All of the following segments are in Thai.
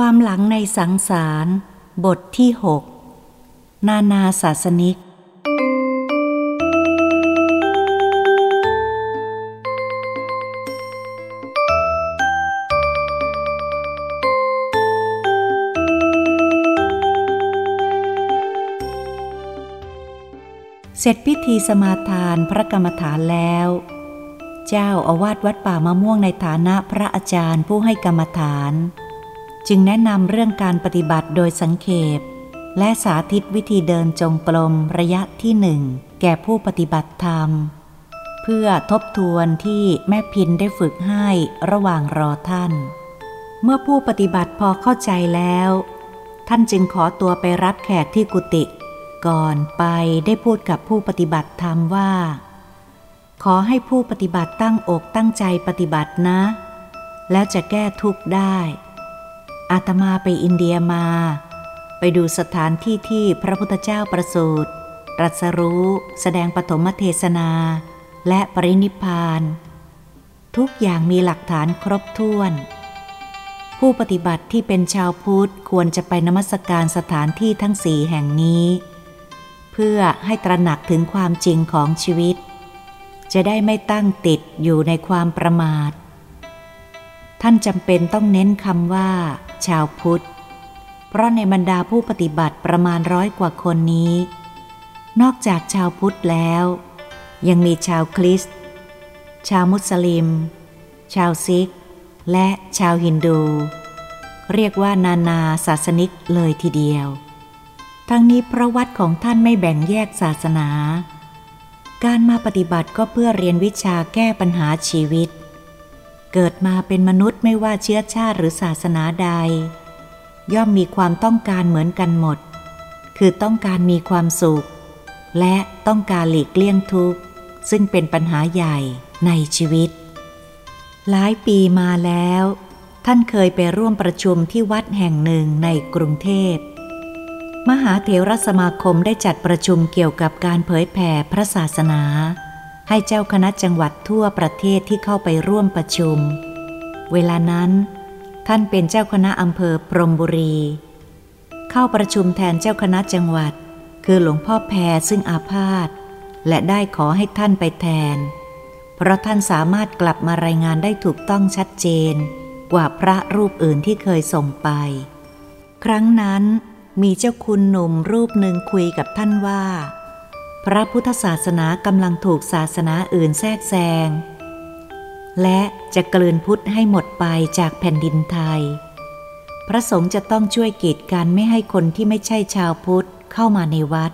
ความหลังในสังสาร บทที่หกนานาศาสนิก เสร็จพิธีสมาทานพระกรรมฐานแล้ว เจ้าอาวาสวัดป่ามะม่วงในฐานะพระอาจารย์ผู้ให้กรรมฐาน จึงแนะนำเรื่องการปฏิบัติโดยสังเขปและสาธิตวิธีเดินจงกรมระยะที่หนึ่งแก่ผู้ปฏิบัติธรรม เพื่อทบทวนที่แม่พินได้ฝึกให้ระหว่างรอท่าน เมื่อผู้ปฏิบัติพอเข้าใจแล้ว ท่านจึงขอตัวไปรับแขกที่กุฏิก่อนไปได้พูดกับผู้ปฏิบัติธรรมว่า ขอให้ผู้ปฏิบัติตั้งอกตั้งใจปฏิบัตินะ แล้วจะแก้ทุกข์ได้ อาตมาไปอินเดียมา ไปดูสถานที่ที่พระพุทธเจ้าประสูติตรัสรู้ แสดงปฐมเทศนา และปรินิพพาน ทุกอย่างมีหลักฐานครบถ้วน ผู้ปฏิบัติที่เป็นชาวพุทธควรจะไปนมัสการสถานที่ทั้งสี่แห่งนี้ เพื่อให้ตระหนักถึงความจริงของชีวิต จะได้ไม่ตั้งติดอยู่ในความประมาท ท่านจำเป็นต้องเน้นคำว่า ชาวพุทธ เพราะในบรรดาผู้ปฏิบัติประมาณร้อยกว่าคนนี้ นอกจากชาวพุทธแล้ว ยังมีชาวคริสต์ ชาวมุสลิม ชาวซิก และชาวฮินดู เรียกว่านานาศาสนิกเลยทีเดียว ทั้งนี้พระวัดของท่านไม่แบ่งแยกศาสนา การมาปฏิบัติก็เพื่อเรียนวิชาแก้ปัญหาชีวิตเเกิดมาเป็นมนุษย์ไม่ว่าเชื้อชาติหรือศาสนาใด ย่อมมีความต้องการเหมือนกันหมด คือต้องการมีความสุข และต้องการหลีกเลี่ยงทุกข์ ซึ่งเป็นปัญหาใหญ่ในชีวิต หลายปีมาแล้ว ท่านเคยไปร่วมประชุมที่วัดแห่งหนึ่งในกรุงเทพ มหาเถรสมาคมได้จัดประชุมเกี่ยวกับการเผยแผ่พระศาสนา ให้เจ้าคณะจังหวัดทั่วประเทศที่เข้าไปร่วมประชุม เวลานั้น ท่านเป็นเจ้าคณะอำเภอพรมบุรี เข้าประชุมแทนเจ้าคณะจังหวัด คือหลวงพ่อแพรซึ่งอาพาธและได้ขอให้ท่านไปแทน เพราะท่านสามารถกลับมารายงานได้ถูกต้องชัดเจน กว่าพระรูปอื่นที่เคยส่งไป ครั้งนั้นมีเจ้าคุณหนุ่มรูปหนึ่งคุยกับท่านว่า พระพุทธศาสนากำลังถูกศาสนาอื่นแทรกแซง และจะกลืนพุทธให้หมดไปจากแผ่นดินไทย พระสงฆ์จะต้องช่วยกีดกันไม่ให้คนที่ไม่ใช่ชาวพุทธเข้ามาในวัด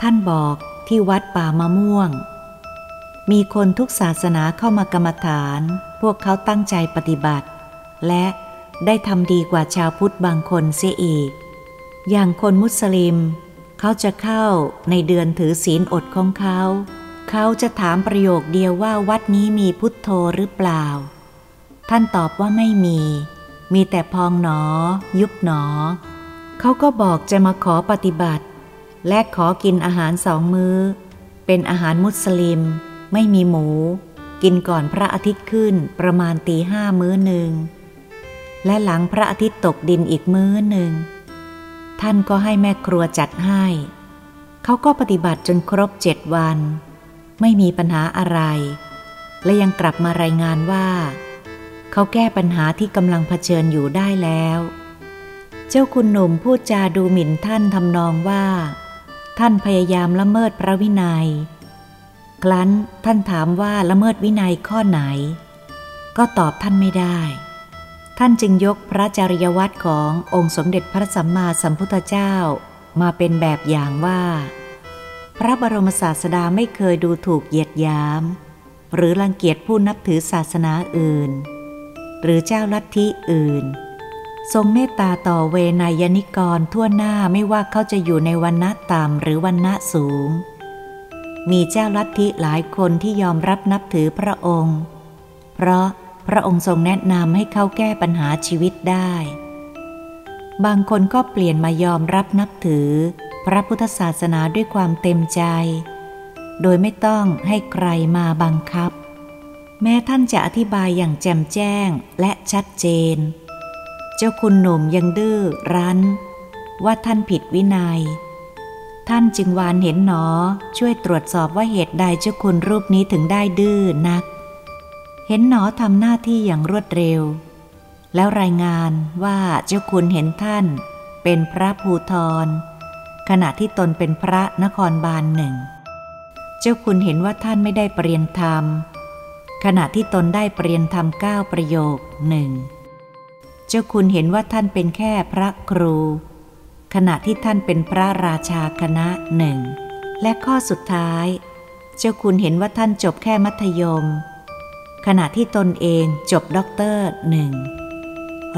ท่านบอกที่วัดป่ามะม่วง มีคนทุกศาสนาเข้ามากรรมฐาน พวกเขาตั้งใจปฏิบัติ และได้ทำดีกว่าชาวพุทธบางคนเสียอีก อย่างคนมุสลิม เขาจะเข้าในเดือนถือศีลอดของเขา เขาจะถามประโยคเดียวว่าวัดนี้มีพุทโธหรือเปล่า ท่านตอบว่าไม่มี มีแต่พองหนอ ยุบหนอ เขาก็บอกจะมาขอปฏิบัติ และขอกินอาหารสองมือ้อ เป็นอาหารมุสลิม ไม่มีหมู กินก่อนพระอาทิตย์ขึ้นประมาณตีห้ามื้อหนึ่งและหลังพระอาทิตย์ตกดินอีกมื้อหนึ่ง ท่านก็ให้แม่ครัวจัดให้ เขาก็ปฏิบัติจนครบเจ็ดวัน ไม่มีปัญหาอะไร และยังกลับมารายงานว่า เขาแก้ปัญหาที่กำลังเผชิญอยู่ได้แล้ว เจ้าคุณหนุ่มพูดจาดูหมิ่นท่านทำนองว่า ท่านพยายามละเมิดพระวินัย ครั้นท่านถามว่าละเมิดวินัยข้อไหน ก็ตอบท่านไม่ได้ ท่านจึงยกพระจริยวัตรขององค์สมเด็จพระสัมมาสัมพุทธเจ้า มาเป็นแบบอย่างว่า พระบรมศาสดาไม่เคยดูถูกเหยียดยาม หรือรังเกียจผู้นับถือศาสนาอื่น หรือเจ้าลัทธิอื่น ทรงเมตตาต่อเวนยนิกรทั่วหน้าไม่ว่าเขาจะอยู่ในวันณะต่ำหรือวันณะสูง มีเจ้าลัทธิหลายคนที่ยอมรับนับถือพระองค์ เพราะ พระองค์ทรงแนะนำให้เขาแก้ปัญหาชีวิตได้ บางคนก็เปลี่ยนมายอมรับนับถือ พระพุทธศาสนาด้วยความเต็มใจ โดยไม่ต้องให้ใครมาบังคับ แม้ท่านจะอธิบายอย่างแจ่มแจ้งและชัดเจน เจ้าคุณหนุ่มยังดื้อรั้น ว่าท่านผิดวินัย ท่านจึงวานเห็นหนอช่วยตรวจสอบว่าเหตุใดเจ้าคุณรูปนี้ถึงได้ดื้อนัก เห็นหนอทำหน้าที่อย่างรวดเร็ว แล้วรายงานว่าเจ้าคุณเห็นท่าน เป็นพระภูทรขณะที่ตนเป็นพระนครบาลหนึ่ง เจ้าคุณเห็นว่าท่านไม่ได้เปลี่ยนธรรม ขณะที่ตนได้เปลี่ยนธรรมเก้าประโยคหนึ่ง เจ้าคุณเห็นว่าท่านเป็นแค่พระครู ขณะที่ท่านเป็นพระราชาคณะหนึ่ง และข้อสุดท้าย เจ้าคุณเห็นว่าท่านจบแค่มัธยม ขณะที่ตนเองจบด็อกเตอร์หนึ่ง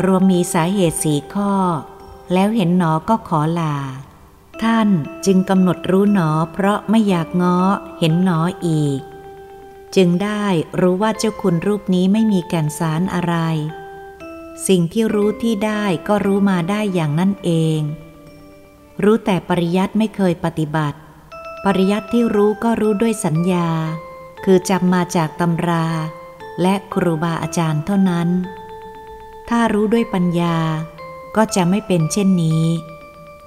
รวมมีสาเหตุสีข้อ แล้วเห็นหนอก็ขอลา ท่านจึงกำหนดรู้หนอเพราะไม่อยากง้อเห็นหนออีก จึงได้รู้ว่าเจ้าคุณรูปนี้ไม่มีแก่นสารอะไร สิ่งที่รู้ที่ได้ก็รู้มาได้อย่างนั่นเอง รู้แต่ปริยัติไม่เคยปฏิบัติ ปริยัติที่รู้ก็รู้ด้วยสัญญา คือจำมาจากตำรา และครูบาอาจารย์เท่านั้น ถ้ารู้ด้วยปัญญาก็จะไม่เป็นเช่นนี้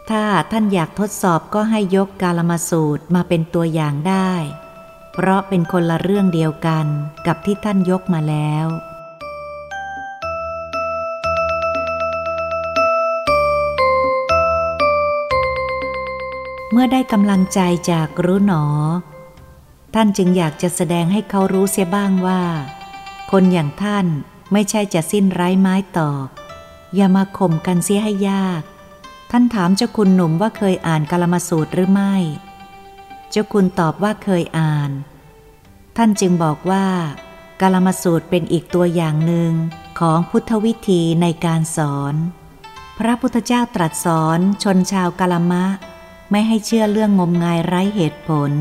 ถ้าท่านอยากทดสอบก็ให้ยกกาลมาสูตรมาเป็นตัวอย่างได้ เพราะเป็นคนละเรื่องเดียวกันกับที่ท่านยกมาแล้วเมื่อได้กำลังใจจากรู้หนอ ท่านจึงอยากจะแสดงให้เขารู้เสียบ้างว่า คนอย่างท่านไม่ใช่จะสิ้นไร้ไม้ตอก อย่ามาข่มกันเสียให้ยาก ท่านถามเจ้าคุณหนุ่มว่าเคยอ่านกลมาสูตรหรือไม่ เจ้าคุณตอบว่าเคยอ่าน ท่านจึงบอกว่ากลมาสูตรเป็นอีกตัวอย่างหนึ่งของพุทธวิธีในการสอน พระพุทธเจ้าตรัสสอนชนชาวกลมะ ไม่ให้เชื่อเรื่องงมงายไร้เหตุผล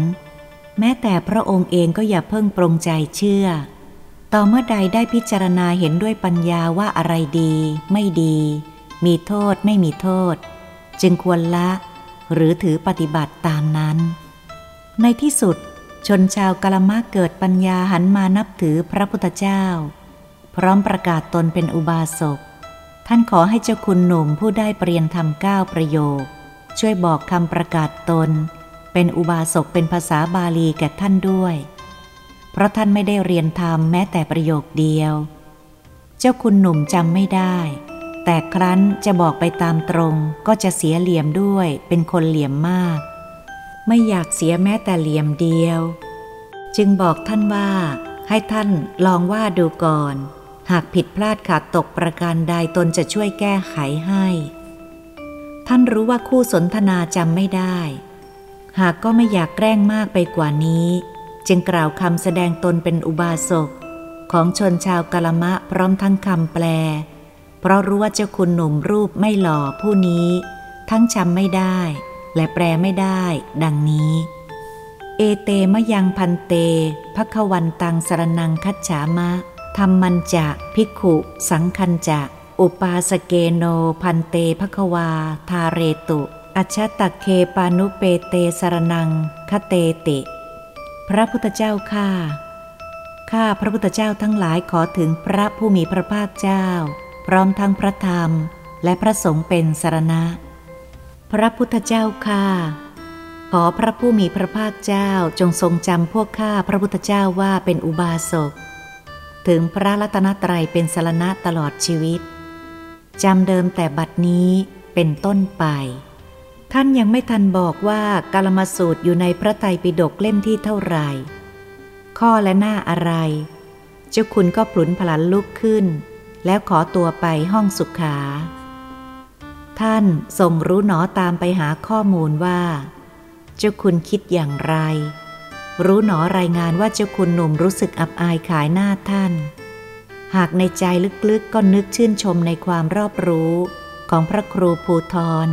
แม้แต่พระองค์เองก็อย่าเพิ่งปรงใจเชื่อ ต่อเมื่อใดได้พิจารณาเห็นด้วยปัญญาว่าอะไรดี ไม่ดี มีโทษไม่มีโทษ จึงควรละ หรือถือปฏิบัติตามนั้น ในที่สุดชนชาวกลมะเกิดปัญญาหันมานับถือพระพุทธเจ้า พร้อมประกาศตนเป็นอุบาสก ท่านขอให้เจ้าคุณหนุ่มผู้ได้เปลี่ยนทำก้าประโยค ช่วยบอกคำประกาศตน เป็นอุบาสกเป็นภาษาบาลีแก่ท่านด้วย เพราะท่านไม่ได้เรียนธรรมแม้แต่ประโยคเดียว เจ้าคุณหนุ่มจำไม่ได้ แต่ครั้นจะบอกไปตามตรงก็จะเสียเหลี่ยมด้วยเป็นคนเหลี่ยมมาก ไม่อยากเสียแม้แต่เหลี่ยมเดียว จึงบอกท่านว่า ให้ท่านลองว่าดูก่อน หากผิดพลาดขาดตกประการใดตนจะช่วยแก้ไขให้ ท่านรู้ว่าคู่สนทนาจำไม่ได้ หากก็ไม่อยากแกล้งมากไปกว่านี้ จึงกล่าวคำแสดงตนเป็นอุบาสก ของชนชาวกะละมะพร้อมทั้งคำแปล เพราะรู้ว่าเจ้าคุณหนุ่มรูปไม่หล่อผู้นี้ ทั้งจำไม่ได้ และแปลไม่ได้ ดังนี้ เอเตมยังพันเตภควันตังสรนังคัจฉามะธรรมันจะพิกขุ สังคันจะอุปาสเกโนพันเตภควา ทาเรตุ อัชตะเคปานุเปเตสรนังคเตติ พระพุทธเจ้าข้าข้าพระพุทธเจ้าทั้งหลายขอถึงพระผู้มีพระภาคเจ้า พร้อมทั้งพระธรรมและพระสงฆ์เป็นสารณะ พระพุทธเจ้าข้าขอพระผู้มีพระภาคเจ้าจงทรงจำพวกข้าพระพุทธเจ้าว่าเป็นอุบาสก ถึงพระรัตนตรัยเป็นสารณะตลอดชีวิตจำเดิมแต่บัดนี้เป็นต้นไป ท่านยังไม่ทันบอกว่ากาลมาสูตรอยู่ในพระไตรปิฎกเล่มที่เท่าไหร่ ข้อและหน้าอะไร เจ้าคุณก็ปลุนพลันลุกขึ้น แล้วขอตัวไปห้องสุขา ท่านส่งรู้หนอตามไปหาข้อมูลว่า เจ้าคุณคิดอย่างไร รู้หนอรายงานว่าเจ้าคุณหนุ่มรู้สึกอับอายขายหน้าท่าน หากในใจลึกๆก็นึกชื่นชมในความรอบรู้ของพระครูภูทร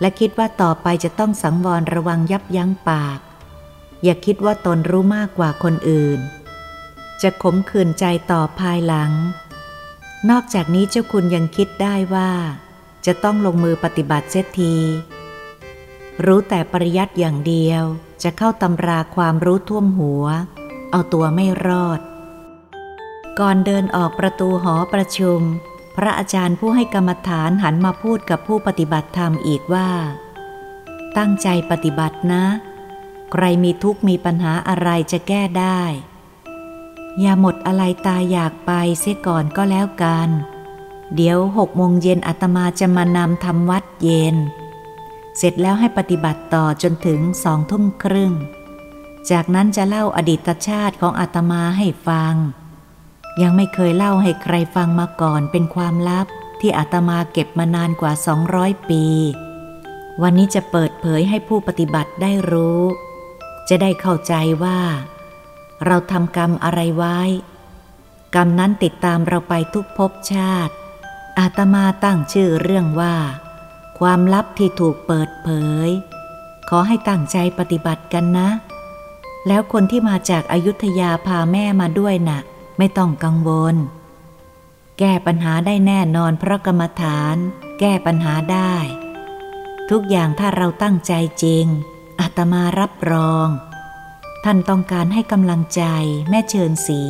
และคิดว่าต่อไปจะต้องสังวรระวังยับยั้งปาก อย่าคิดว่าตนรู้มากกว่าคนอื่น จะขมขื่นใจต่อภายหลัง นอกจากนี้เจ้าคุณยังคิดได้ว่า จะต้องลงมือปฏิบัติเสียที รู้แต่ปริยัติอย่างเดียว จะเข้าตำราความรู้ท่วมหัว เอาตัวไม่รอด ก่อนเดินออกประตูหอประชุม พระอาจารย์ผู้ให้กรรมฐานหันมาพูดกับผู้ปฏิบัติธรรมอีกว่า ตั้งใจปฏิบัตินะ ใครมีทุกข์มีปัญหาอะไรจะแก้ได้ อย่าหมดอะไรตายอยากไปเสียก่อนก็แล้วกัน เดี๋ยวหกโมงเย็นอาตมาจะมานำทำวัดเย็น เสร็จแล้วให้ปฏิบัติต่อจนถึงสองทุ่มครึ่ง จากนั้นจะเล่าอดีตชาติของอาตมาให้ฟัง ยังไม่เคยเล่าให้ใครฟังมาก่อนเป็นความลับที่อาตมาเก็บมานานกว่า 200 ปี วันนี้จะเปิดเผยให้ผู้ปฏิบัติได้รู้ จะได้เข้าใจว่า เราทำกรรมอะไรไว้ กรรมนั้นติดตามเราไปทุกภพชาติ อาตมาตั้งชื่อเรื่องว่า ความลับที่ถูกเปิดเผย ขอให้ตั้งใจปฏิบัติกันนะ แล้วคนที่มาจากอายุทยาพาแม่มาด้วยนะ่ะ ไม่ต้องกังวล แก้ปัญหาได้แน่นอนเพราะกรรมฐาน แก้ปัญหาได้ ทุกอย่างถ้าเราตั้งใจจริงอาตมารับรอง ท่านต้องการให้กำลังใจแม่เชิญสี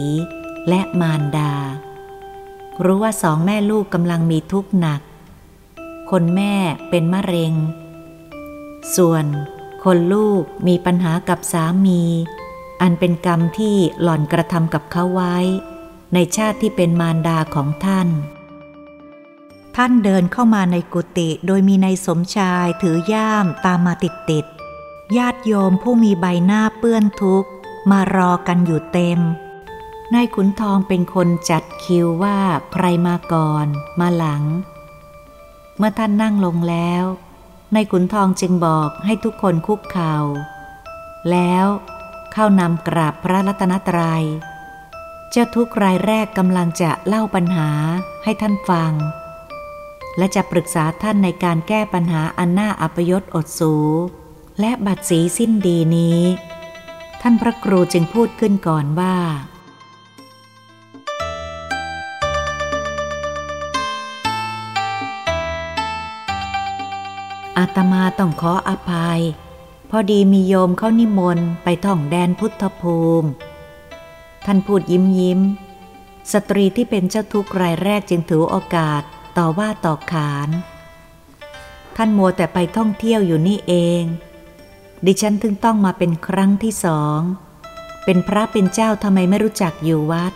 และมารดา รู้ว่าสองแม่ลูกกำลังมีทุกข์หนัก คนแม่เป็นมะเร็ง ส่วนคนลูกมีปัญหากับสามี อันเป็นกรรมที่หล่อนกระทำกับเขาไว้ ในชาติที่เป็นมารดาของท่าน ท่านเดินเข้ามาในกุฏิโดยมีนายสมชายถือย่ามตามมาติดติดญาติโยมผู้มีใบหน้าเปื้อนทุกข์ มารอกันอยู่เต็ม นายขุนทองเป็นคนจัดคิวว่าใครมาก่อน มาหลัง เมื่อท่านนั่งลงแล้วนายขุนทองจึงบอกให้ทุกคนคุกเข่าแล้ว เข้านำกราบพระรัตนตรยัย เจ้าทุกรายแรกกำลังจะเล่าปัญหาให้ท่านฟัง และจะปรึกษาท่านในการแก้ปัญหาอันน่าอัปยศอดสู และบัตรสีสิ้นดีนี้ ท่านพระครูจึงพูดขึ้นก่อนว่าอาตมาต้องขออภัย พอดีมีโยมเขานิมนต์ไปท่องแดนพุทธภูมิ ท่านพูดยิ้มยิ้ม สตรีที่เป็นเจ้าทุกข์รายแรกจึงถือโอกาสต่อว่าต่อขาน ท่านมัวแต่ไปท่องเที่ยวอยู่นี่เอง ดิฉันถึงต้องมาเป็นครั้งที่สอง เป็นพระเป็นเจ้าทำไมไม่รู้จักอยู่วัด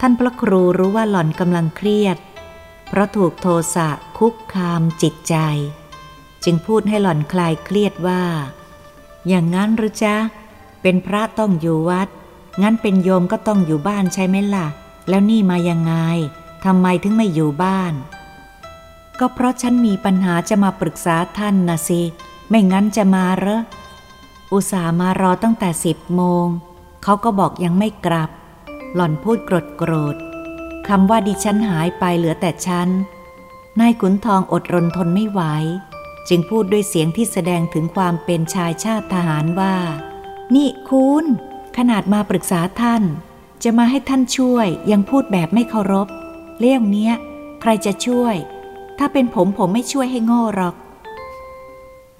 ท่านพระครูรู้ว่าหล่อนกำลังเครียด เพราะถูกโทสะคุกคามจิตใจ จึงพูดให้หล่อนคลายเครียดว่า อย่างนั้นหรือจ๊ะ เป็นพระต้องอยู่วัด งั้นเป็นโยมก็ต้องอยู่บ้านใช่ไหมล่ะ แล้วนี่มายังไงทำไมถึงไม่อยู่บ้าน ก็เพราะฉันมีปัญหาจะมาปรึกษาท่านนะสิ ไม่งั้นจะมาเหรอ อุตส่าห์มารอตั้งแต่สิบโมง เขาก็บอกยังไม่กลับ หล่อนพูดโกรธโกรธคำว่าดิฉันหายไปเหลือแต่ฉันนายขุนทองอดรนทนไม่ไหว จึงพูดด้วยเสียงที่แสดงถึงความเป็นชายชาติทหารว่า นี่คุณ ขนาดมาปรึกษาท่าน จะมาให้ท่านช่วยยังพูดแบบไม่เคารพ เรื่องเนี้ย ใครจะช่วย ถ้าเป็นผมผมไม่ช่วยให้โง่หรอก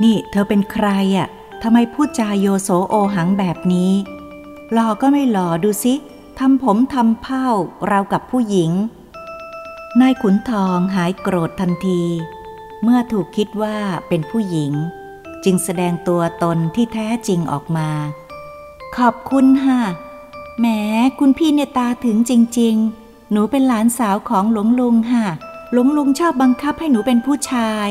นี่เธอเป็นใครอะ่ะทำไมพูดจาโยโสโอหังแบบนี้ หล่อก็ไม่หล่อดูสิทำผมทำเผ้าราวกับผู้หญิง นายขุนทองหายโกรธทันที เมื่อถูกคิดว่าเป็นผู้หญิง จึงแสดงตัวตนที่แท้จริงออกมา ขอบคุณฮะแหมคุณพี่เนี่ยตาถึงจริง ๆ หนูเป็นหลานสาวของหลวงลุงฮะหลวงลุงชอบบังคับให้หนูเป็นผู้ชาย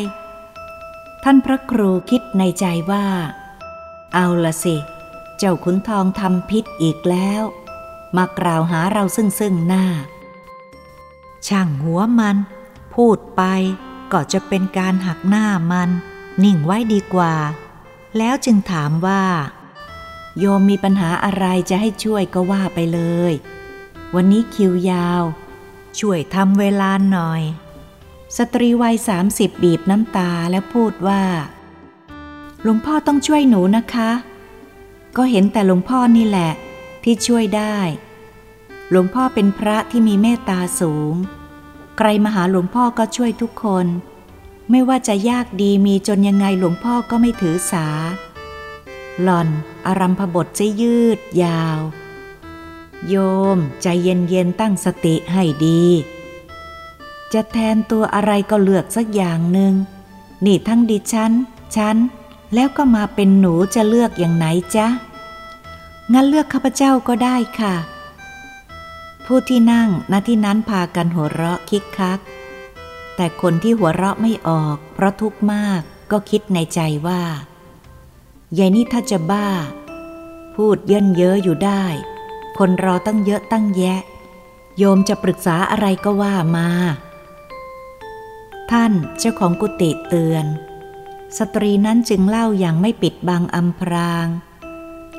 ท่านพระครูคิดในใจว่า เอาละสิ เจ้าขุนทองทำพิษอีกแล้ว มากล่าวหาเราซึ่งซึ่งหน้า ช่างหัวมัน พูดไป ก็จะเป็นการหักหน้ามัน นิ่งไว้ดีกว่า แล้วจึงถามว่า โยมมีปัญหาอะไรจะให้ช่วยก็ว่าไปเลย วันนี้คิวยาว ช่วยทำเวลาหน่อย สตรีวัยสามสิบบีบน้ำตาแล้วพูดว่า หลวงพ่อต้องช่วยหนูนะคะ ก็เห็นแต่หลวงพ่อนี่แหละ ที่ช่วยได้ หลวงพ่อเป็นพระที่มีเมตตาสูง ใครมาหาหลวงพ่อก็ช่วยทุกคน ไม่ว่าจะยากดีมีจนยังไงหลวงพ่อก็ไม่ถือสา หล่อนอารัมพบทจะยืดยาว โยมใจเย็นๆตั้งสติให้ดี จะแทนตัวอะไรก็เลือกสักอย่างหนึ่งนี่ทั้งดิฉัน ฉัน แล้วก็มาเป็นหนูจะเลือกอย่างไหนจ๊ะ งั้นเลือกข้าพเจ้าก็ได้ค่ะ ผู้ที่นั่งณที่นั้นพากันหัวเราะคิกคัก แต่คนที่หัวเราะไม่ออก เพราะทุกข์มากก็คิดในใจว่ายายนี่ถ้าจะบ้า พูดเยินเย้ออยู่ได้ คนรอตั้งเยอะตั้งแยะ โยมจะปรึกษาอะไรก็ว่ามา ท่านเจ้าของกุฏิเตือน สตรีนั้นจึงเล่าอย่างไม่ปิดบังอำพราง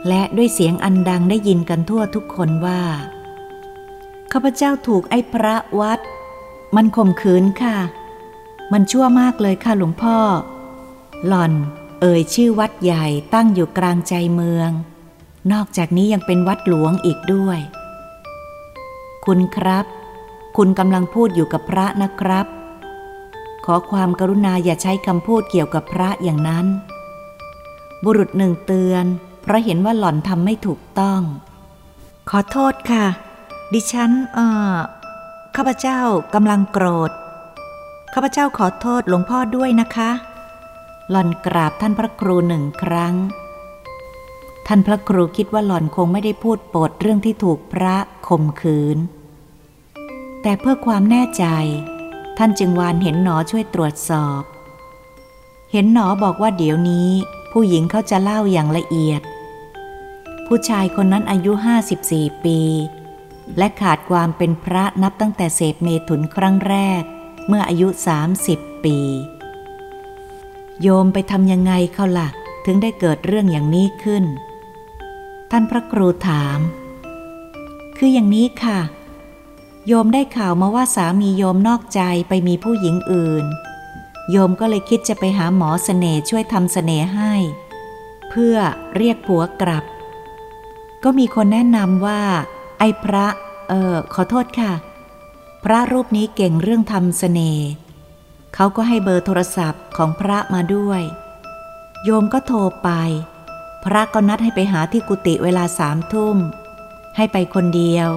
และด้วยเสียงอันดังได้ยินกันทั่วทุกคนว่า ข้าพเจ้าถูกไอ้พระวัด มันข่มขืนค่ะ มันชั่วมากเลยค่ะหลวงพ่อ หล่อน เอ่ยชื่อวัดใหญ่ตั้งอยู่กลางใจเมือง นอกจากนี้ยังเป็นวัดหลวงอีกด้วย คุณครับ คุณกำลังพูดอยู่กับพระนะครับ ขอความกรุณาอย่าใช้คำพูดเกี่ยวกับพระอย่างนั้น บุรุษหนึ่งเตือน เพราะเห็นว่าหล่อนทำไม่ถูกต้อง ขอโทษค่ะ ดิฉันเอ่อข้าพเจ้ากำลังโกรธ ข้าพเจ้าขอโทษหลวงพ่อด้วยนะคะ หล่อนกราบท่านพระครูหนึ่งครั้ง ท่านพระครูคิดว่าหล่อนคงไม่ได้พูดโปดเรื่องที่ถูกพระข่มขืน แต่เพื่อความแน่ใจ ท่านจึงวานเห็นหนอช่วยตรวจสอบ เห็นหนอบอกว่าเดี๋ยวนี้ ผู้หญิงเขาจะเล่าอย่างละเอียด ผู้ชายคนนั้นอายุ 54 ปี และขาดความเป็นพระนับตั้งแต่เสพเมถุนครั้งแรก เมื่ออายุ 30 ปี โยมไปทำยังไงเขาละ่ะ ถึงได้เกิดเรื่องอย่างนี้ขึ้น ท่านพระครูถาม คืออย่างนี้ค่ะ โยมได้ข่าวมาว่าสามีโยมนอกใจไปมีผู้หญิงอื่น โยมก็เลยคิดจะไปหาหมอเสน่ห์ช่วยทำเสน่ห์ให้ เพื่อเรียกผัวกลับ ก็มีคนแนะนำว่า ไอ้พระ เออขอโทษค่ะ พระรูปนี้เก่งเรื่องทำเสน่ห์เขาก็ให้เบอร์โทรศัพท์ของพระมาด้วย โยมก็โทรไป พระก็นัดให้ไปหาที่กุฏิเวลาสามทุ่ม ให้ไปคนเดียว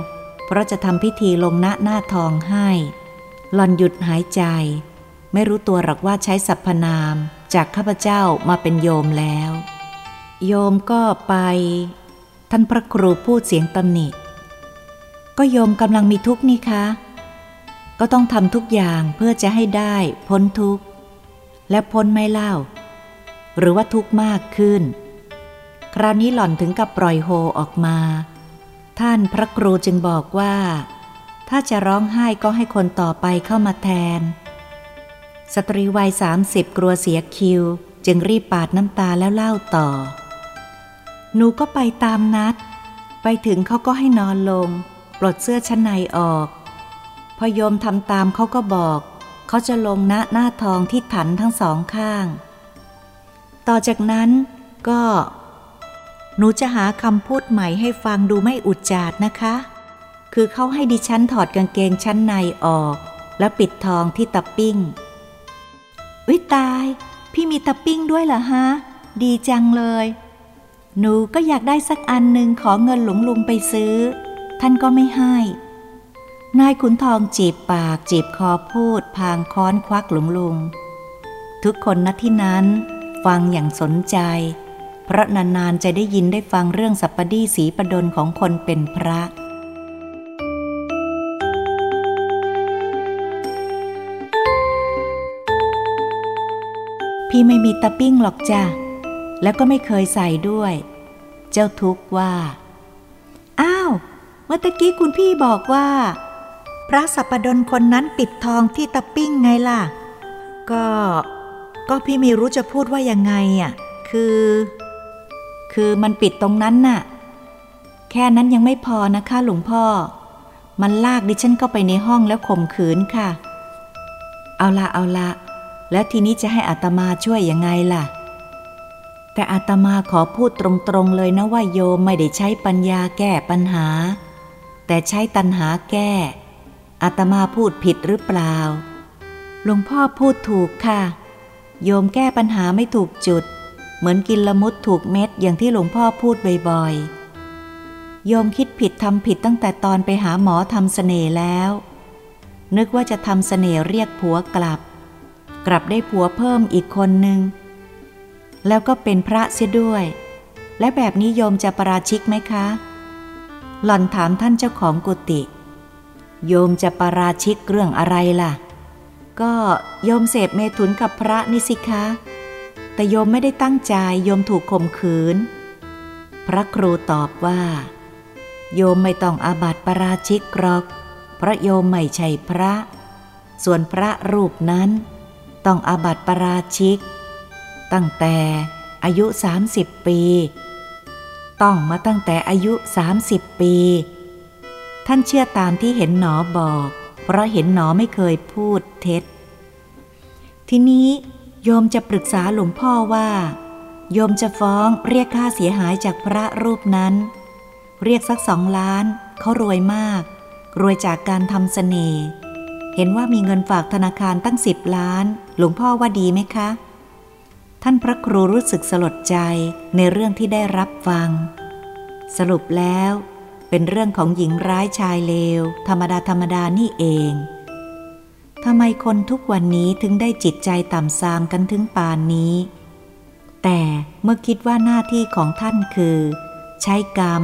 เพราะจะทำพิธีลงหน้าหน้าทองให้ หลอนหยุดหายใจ ไม่รู้ตัวหรอกว่าใช้สรรพนามจากข้าพเจ้ามาเป็นโยมแล้ว โยมก็ไป ท่านพระครูพูดเสียงตำหนิ ก็โยมกำลังมีทุกข์นี่คะ ก็ต้องทำทุกอย่างเพื่อจะให้ได้พ้นทุกข์ และพ้นไม่เล่า หรือว่าทุกข์มากขึ้น คราวนี้หล่อนถึงกับปล่อยโฮออกมา ท่านพระครูจึงบอกว่า ถ้าจะร้องไห้ก็ให้คนต่อไปเข้ามาแทน สตรีวัยสามสิบกลัวเสียคิว จึงรีบปาดน้ำตาแล้วเล่าต่อ หนูก็ไปตามนัด ไปถึงเขาก็ให้นอนลง ปลดเสื้อชั้นในออก พอโยมทำตามเขาก็บอก เขาจะลงณหน้าทองที่ถันทั้งสองข้าง ต่อจากนั้นก็ หนูจะหาคำพูดใหม่ให้ฟังดูไม่อุจจาดนะคะ คือเขาให้ดิฉันถอดกางเกงชั้นในออก แล้วปิดทองที่ตะปิ้งวิตาย พี่มีตะปิ้งด้วยเหรอฮะ ดีจังเลย หนูก็อยากได้สักอันหนึ่งขอเงินหลวงลุงไปซื้อ ท่านก็ไม่ให้ นายขุนทองจีบปากจีบคอพูด พางค้อนควักหลวงลุง ทุกคนณที่นั้น ฟังอย่างสนใจ เพราะนานๆจะได้ยินได้ฟังเรื่องสัปปดีสีประดลของคนเป็นพระพี่ไม่มีตะปิ้งหรอกจ้ะ แล้วก็ไม่เคยใส่ด้วย เจ้าทุกว่า อ้าว มื่อตะกี้คุณพี่บอกว่า พระสัปปดนคนนั้นปิดทองที่ตะปิ้งไงล่ะ ก็ ก็พี่ไม่รู้จะพูดว่ายังไงอะ คือ คือมันปิดตรงนั้นน่ะ แค่นั้นยังไม่พอนะคะหลวงพ่อ มันลากดิฉันเข้าไปในห้องแล้วข่มขืนค่ะ เอาละเอาละ แล้วทีนี้จะให้อัตมาช่วยยังไงล่ะแต่อาตมาขอพูดตรงๆเลยนะว่าโยมไม่ได้ใช้ปัญญาแก้ปัญหา แต่ใช้ตัณหาแก้อาตมาพูดผิดหรือเปล่า หลวงพ่อพูดถูกค่ะ โยมแก้ปัญหาไม่ถูกจุด เหมือนกินละมุดถูกเม็ดอย่างที่หลวงพ่อพูดบ่อยๆ โยมคิดผิดทำผิดตั้งแต่ตอนไปหาหมอทำเสน่ห์แล้ว นึกว่าจะทำเสน่ห์เรียกผัวกลับ กลับได้ผัวเพิ่มอีกคนหนึ่งแล้วก็เป็นพระเสียด้วย และแบบนี้โยมจะประราชิกไหมคะ หล่อนถามท่านเจ้าของกุฏิโยมจะประราชิกเรื่องอะไรล่ะ ก็โยมเสพเมถุนกับพระนี่สิคะ แต่โยมไม่ได้ตั้งใจโยมถูกข่มขืน พระครูตอบว่า โยมไม่ต้องอาบัติปราชิกหรอกพระโยมไม่ใช่พระ ส่วนพระรูปนั้น ต้องอาบัติปราชิก ตั้งแต่อายุ 30 ปี ต้องมาตั้งแต่อายุ 30 ปี ท่านเชื่อตามที่เห็นหนอบอก เพราะเห็นหนอไม่เคยพูดเท็จ ทีนี้โยมจะปรึกษาหลวงพ่อว่า โยมจะฟ้องเรียกค่าเสียหายจากพระรูปนั้น เรียกสักสองล้าน เขารวยมาก รวยจากการทำเสน่ห์เห็นว่ามีเงินฝากธนาคารตั้งสิบล้าน หลวงพ่อว่าดีไหมคะ ท่านพระครูรู้สึกสลดใจในเรื่องที่ได้รับฟัง สรุปแล้ว เป็นเรื่องของหญิงร้ายชายเลว ธรรมดาธรรมดานี่เองทำไมคนทุกวันนี้ถึงได้จิตใจต่ำทรามกันถึงปานนี้ แต่เมื่อคิดว่าหน้าที่ของท่านคือ ใช้กรรม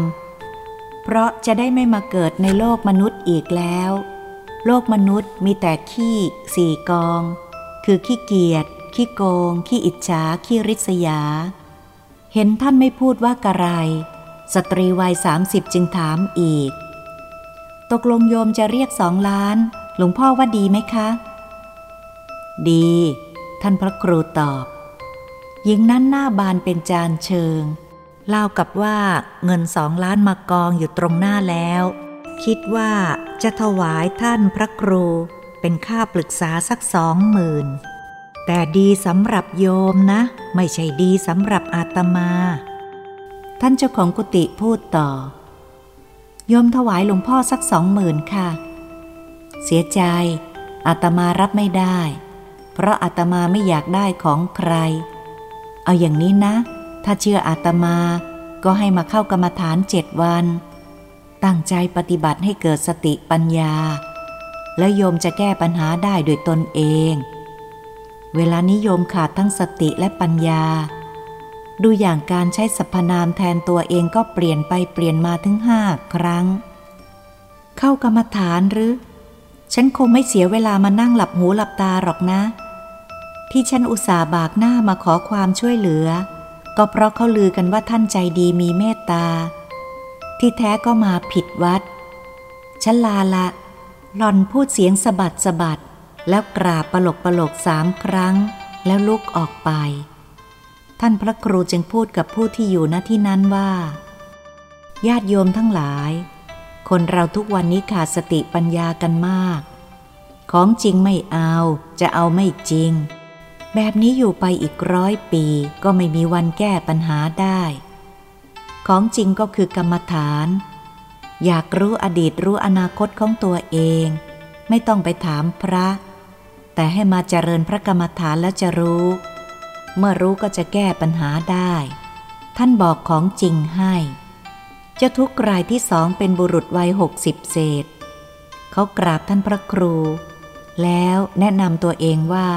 เพราะจะได้ไม่มาเกิดในโลกมนุษย์อีกแล้ว โลกมนุษย์มีแต่ขี้สี่กอง คือขี้เกียจ ขี้โกง ขี้อิจฉา ขี้ริษยา เห็นท่านไม่พูดว่ากระไร สตรีวัยสามสิบจึงถามอีก ตกลงโยมจะเรียกสองล้าน หลวงพ่อว่าดีไหมคะ ดี ท่านพระครูตอบ หญิงนั้นหน้าบานเป็นจานเชิง เล่ากับว่าเงินสองล้านมากองอยู่ตรงหน้าแล้ว คิดว่าจะถวายท่านพระครูเป็นค่าปรึกษาสักสองหมื่น แต่ดีสำหรับโยมนะ ไม่ใช่ดีสำหรับอาตมา ท่านเจ้าของกุฏิพูดต่อ โยมถวายหลวงพ่อสักสองหมื่นค่ะ เสียใจ อาตมารับไม่ได้ เพราะอาตมาไม่อยากได้ของใคร เอาอย่างนี้นะ ถ้าเชื่ออาตมาก็ให้มาเข้ากรรมฐานเจ็ดวัน ตั้งใจปฏิบัติให้เกิดสติปัญญา แล้วโยมจะแก้ปัญหาได้โดยตนเอง เวลานิยมขาดทั้งสติและปัญญา ดูอย่างการใช้สรรพนามแทนตัวเองก็เปลี่ยนไปเปลี่ยนมาถึงห้าครั้ง เข้ากรรมฐานหรือ ฉันคงไม่เสียเวลามานั่งหลับหูหลับตาหรอกนะ ที่ฉันอุตส่าห์บากหน้ามาขอความช่วยเหลือ ก็เพราะเขาลือกันว่าท่านใจดีมีเมตตา ที่แท้ก็มาผิดวัด ฉันลาละหล่อนพูดเสียงสะบัดสะบัด แล้วกราบปลกปลกสามครั้ง แล้วลุกออกไป ท่านพระครูจึงพูดกับผู้ที่อยู่ณที่นั้นว่า ญาติโยมทั้งหลาย คนเราทุกวันนี้ขาดสติปัญญากันมาก ของจริงไม่เอา จะเอาไม่จริง แบบนี้อยู่ไปอีกร้อยปีก็ไม่มีวันแก้ปัญหาได้ ของจริงก็คือกรรมฐาน อยากรู้อดีตรู้อนาคตของตัวเองไม่ต้องไปถามพระ แต่ให้มาเจริญพระกรรมฐานแล้วจะรู้ เมื่อรู้ก็จะแก้ปัญหาได้ ท่านบอกของจริงให้ เจ้าทุกรายที่สองเป็นบุรุษวัยหกสิบเศษ เขากราบท่านพระครู แล้วแนะนำตัวเองว่า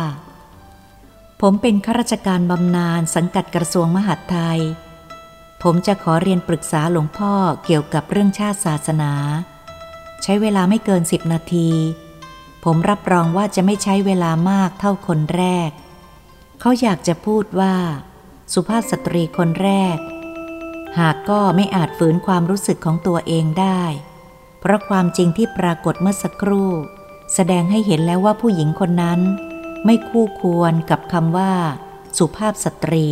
ผมเป็นข้าราชการบำนาญสังกัดกระทรวงมหาดไทย ผมจะขอเรียนปรึกษาหลวงพ่อเกี่ยวกับเรื่องชาติศาสนา ใช้เวลาไม่เกินสิบนาที ผมรับรองว่าจะไม่ใช้เวลามากเท่าคนแรก เขาอยากจะพูดว่า สุภาพสตรีคนแรก หากก็ไม่อาจฝืนความรู้สึกของตัวเองได้ เพราะความจริงที่ปรากฏเมื่อสักครู่ แสดงให้เห็นแล้วว่าผู้หญิงคนนั้น ไม่คู่ควรกับคำว่า สุภาพสตรี